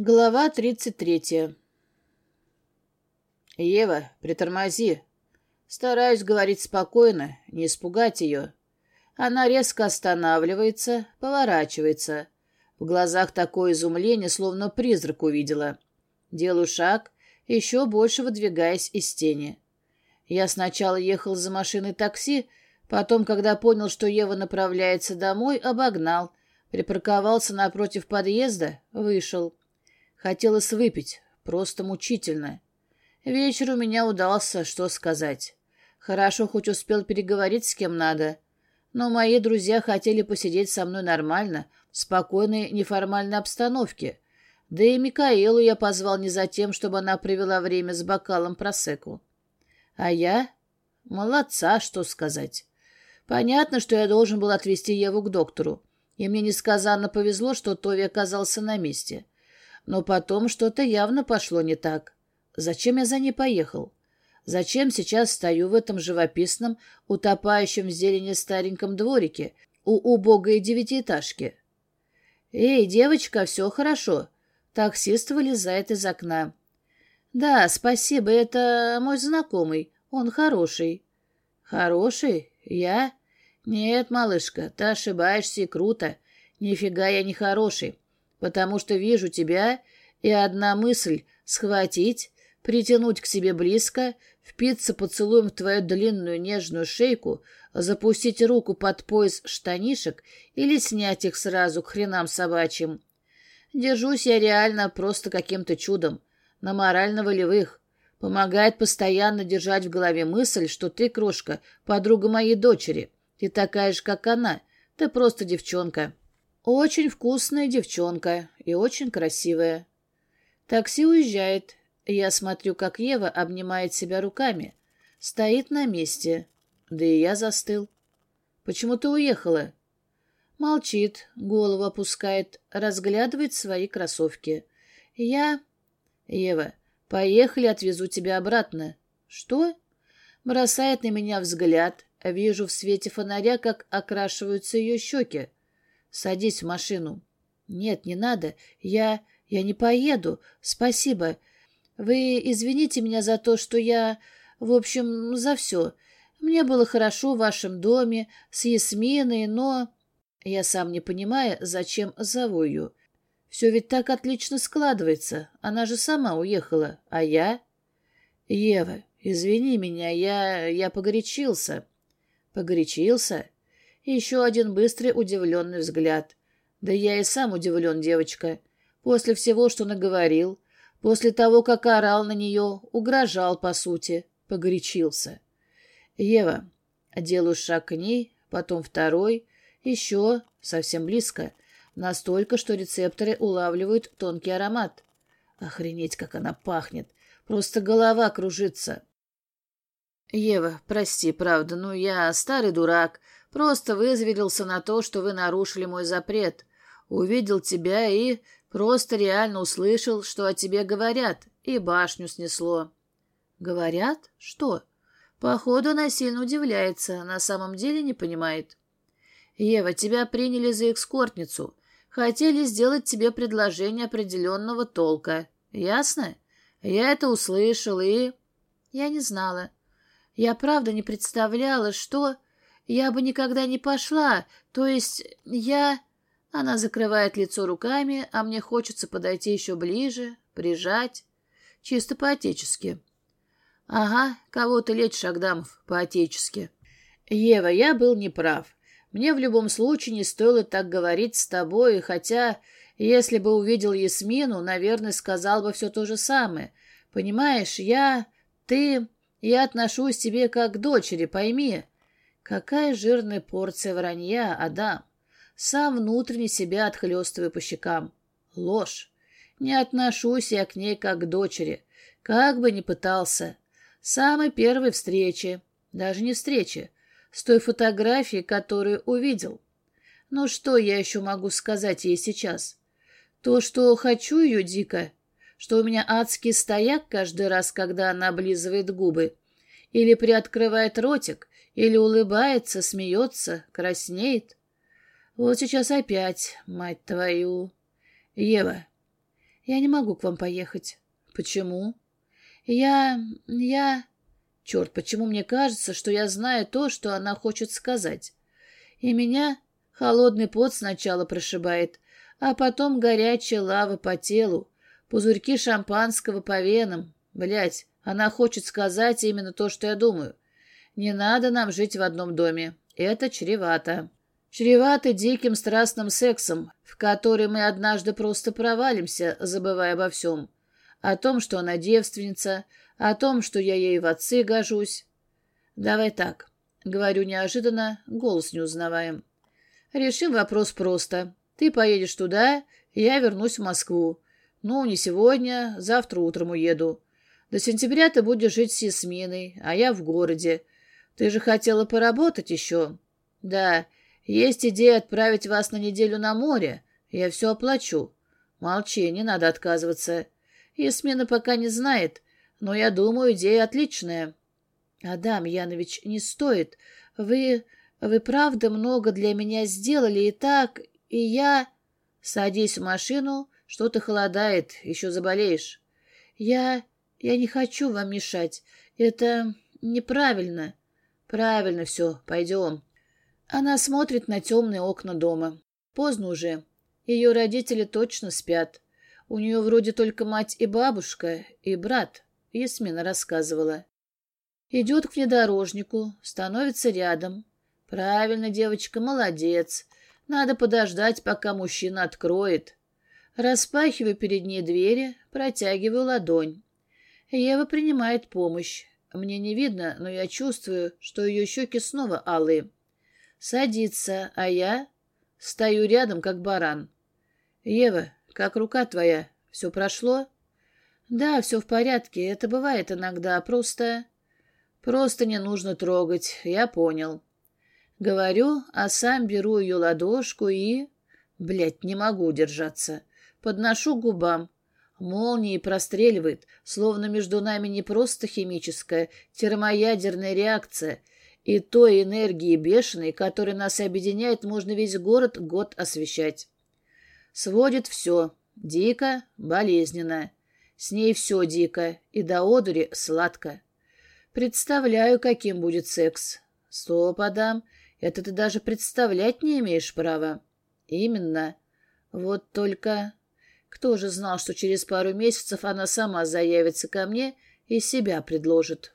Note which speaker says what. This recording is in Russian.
Speaker 1: Глава тридцать третья. «Ева, притормози!» Стараюсь говорить спокойно, не испугать ее. Она резко останавливается, поворачивается. В глазах такое изумление, словно призрак увидела. Делаю шаг, еще больше выдвигаясь из тени. Я сначала ехал за машиной такси, потом, когда понял, что Ева направляется домой, обогнал, припарковался напротив подъезда, вышел. Хотелось выпить, просто мучительно. Вечер у меня удался, что сказать. Хорошо, хоть успел переговорить с кем надо. Но мои друзья хотели посидеть со мной нормально, в спокойной, неформальной обстановке. Да и Микаэлу я позвал не за тем, чтобы она провела время с бокалом просеку. А я? Молодца, что сказать. Понятно, что я должен был отвезти Еву к доктору. И мне несказанно повезло, что Тови оказался на месте. — но потом что-то явно пошло не так. Зачем я за ней поехал? Зачем сейчас стою в этом живописном, утопающем в зелени стареньком дворике, у убогой девятиэтажки? «Эй, девочка, все хорошо». Таксист вылезает из окна. «Да, спасибо, это мой знакомый. Он хороший». «Хороший? Я?» «Нет, малышка, ты ошибаешься и круто. Нифига я не хороший потому что вижу тебя, и одна мысль — схватить, притянуть к себе близко, впиться поцелуем в твою длинную нежную шейку, запустить руку под пояс штанишек или снять их сразу к хренам собачьим. Держусь я реально просто каким-то чудом, на морально-волевых. Помогает постоянно держать в голове мысль, что ты, крошка, подруга моей дочери. Ты такая же, как она. Ты просто девчонка. Очень вкусная девчонка и очень красивая. Такси уезжает. Я смотрю, как Ева обнимает себя руками. Стоит на месте. Да и я застыл. Почему ты уехала? Молчит, голову опускает, разглядывает свои кроссовки. Я... Ева, поехали, отвезу тебя обратно. Что? Бросает на меня взгляд. Вижу в свете фонаря, как окрашиваются ее щеки. Садись в машину. Нет, не надо. Я... я не поеду. Спасибо. Вы извините меня за то, что я... В общем, за все. Мне было хорошо в вашем доме, с Ясминой, но... Я сам не понимаю, зачем зову ее. Все ведь так отлично складывается. Она же сама уехала. А я... Ева, извини меня, я... я погорячился. Погорячился? Еще один быстрый удивленный взгляд. Да я и сам удивлен, девочка. После всего, что наговорил, после того, как орал на нее, угрожал, по сути, погорячился. Ева, делаю шаг к ней, потом второй, еще, совсем близко, настолько, что рецепторы улавливают тонкий аромат. Охренеть, как она пахнет! Просто голова кружится. Ева, прости, правда, ну я старый дурак, Просто вызверился на то, что вы нарушили мой запрет. Увидел тебя и просто реально услышал, что о тебе говорят, и башню снесло. Говорят? Что? Походу, она сильно удивляется, на самом деле не понимает. Ева, тебя приняли за экскортницу. Хотели сделать тебе предложение определенного толка. Ясно? Я это услышал и... Я не знала. Я правда не представляла, что... Я бы никогда не пошла, то есть я...» Она закрывает лицо руками, а мне хочется подойти еще ближе, прижать. Чисто по-отечески. «Ага, кого ты лечишь, Агдамов, по-отечески?» «Ева, я был неправ. Мне в любом случае не стоило так говорить с тобой, хотя, если бы увидел Ясмину, наверное, сказал бы все то же самое. Понимаешь, я... ты... я отношусь к тебе как к дочери, пойми. Какая жирная порция вранья, Адам! Сам внутренне себя отхлестываю по щекам. Ложь. Не отношусь я к ней как к дочери. Как бы ни пытался. Самой первой встречи, даже не встречи, с той фотографией, которую увидел. Ну что я еще могу сказать ей сейчас? То, что хочу ее дико, что у меня адский стояк каждый раз, когда она облизывает губы, или приоткрывает ротик, или улыбается, смеется, краснеет. Вот сейчас опять, мать твою. Ева. Я не могу к вам поехать. Почему? Я... я... Черт, почему мне кажется, что я знаю то, что она хочет сказать? И меня холодный пот сначала прошибает, а потом горячая лава по телу, пузырьки шампанского по венам. Блять, она хочет сказать именно то, что я думаю. Не надо нам жить в одном доме. Это чревато. Чревато диким страстным сексом, в который мы однажды просто провалимся, забывая обо всем. О том, что она девственница, о том, что я ей в отцы гожусь. Давай так. Говорю неожиданно, голос не узнаваем. Решим вопрос просто. Ты поедешь туда, я вернусь в Москву. Ну, не сегодня, завтра утром уеду. До сентября ты будешь жить с Ясминой, а я в городе. Ты же хотела поработать еще? Да, есть идея отправить вас на неделю на море. Я все оплачу. Молчи, не надо отказываться. Ясмина пока не знает, но я думаю, идея отличная. Адам Янович, не стоит. Вы... вы правда много для меня сделали и так, и я... Садись в машину, что-то холодает, еще заболеешь. Я... я не хочу вам мешать. Это неправильно. Правильно все, пойдем. Она смотрит на темные окна дома. Поздно уже. Ее родители точно спят. У нее вроде только мать и бабушка, и брат, Ясмина рассказывала. Идет к внедорожнику, становится рядом. Правильно, девочка, молодец. Надо подождать, пока мужчина откроет. Распахиваю перед ней двери, протягиваю ладонь. Ева принимает помощь. Мне не видно, но я чувствую, что ее щеки снова алые. Садится, а я стою рядом, как баран. «Ева, как рука твоя? Все прошло?» «Да, все в порядке. Это бывает иногда. Просто...» «Просто не нужно трогать. Я понял». Говорю, а сам беру ее ладошку и... Блядь, не могу удержаться. Подношу к губам. Молнией простреливает, словно между нами не просто химическая, термоядерная реакция — и той энергии бешеной, которая нас объединяет, можно весь город год освещать. Сводит все. Дико, болезненно. С ней все дико, и до одури сладко. Представляю, каким будет секс. Стоп, Адам, это ты даже представлять не имеешь права. Именно. Вот только... Кто же знал, что через пару месяцев она сама заявится ко мне и себя предложит?